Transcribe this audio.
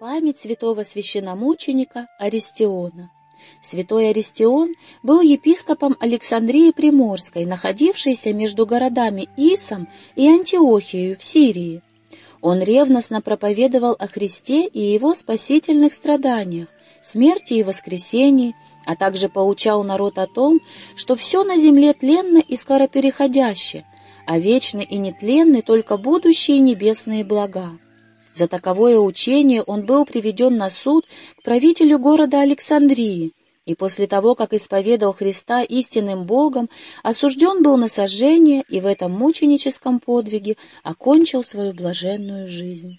Память святого священномученика Аристиона. Святой Аристион был епископом Александрии Приморской, находившейся между городами Исом и Антиохией в Сирии. Он ревностно проповедовал о Христе и его спасительных страданиях, смерти и воскресении, а также поучал народ о том, что все на земле тленно и скоропереходяще, а вечны и нетленны только будущие небесные блага. За таковое учение он был приведен на суд к правителю города Александрии, и после того, как исповедал Христа истинным Богом, осужден был на сожжение и в этом мученическом подвиге окончил свою блаженную жизнь.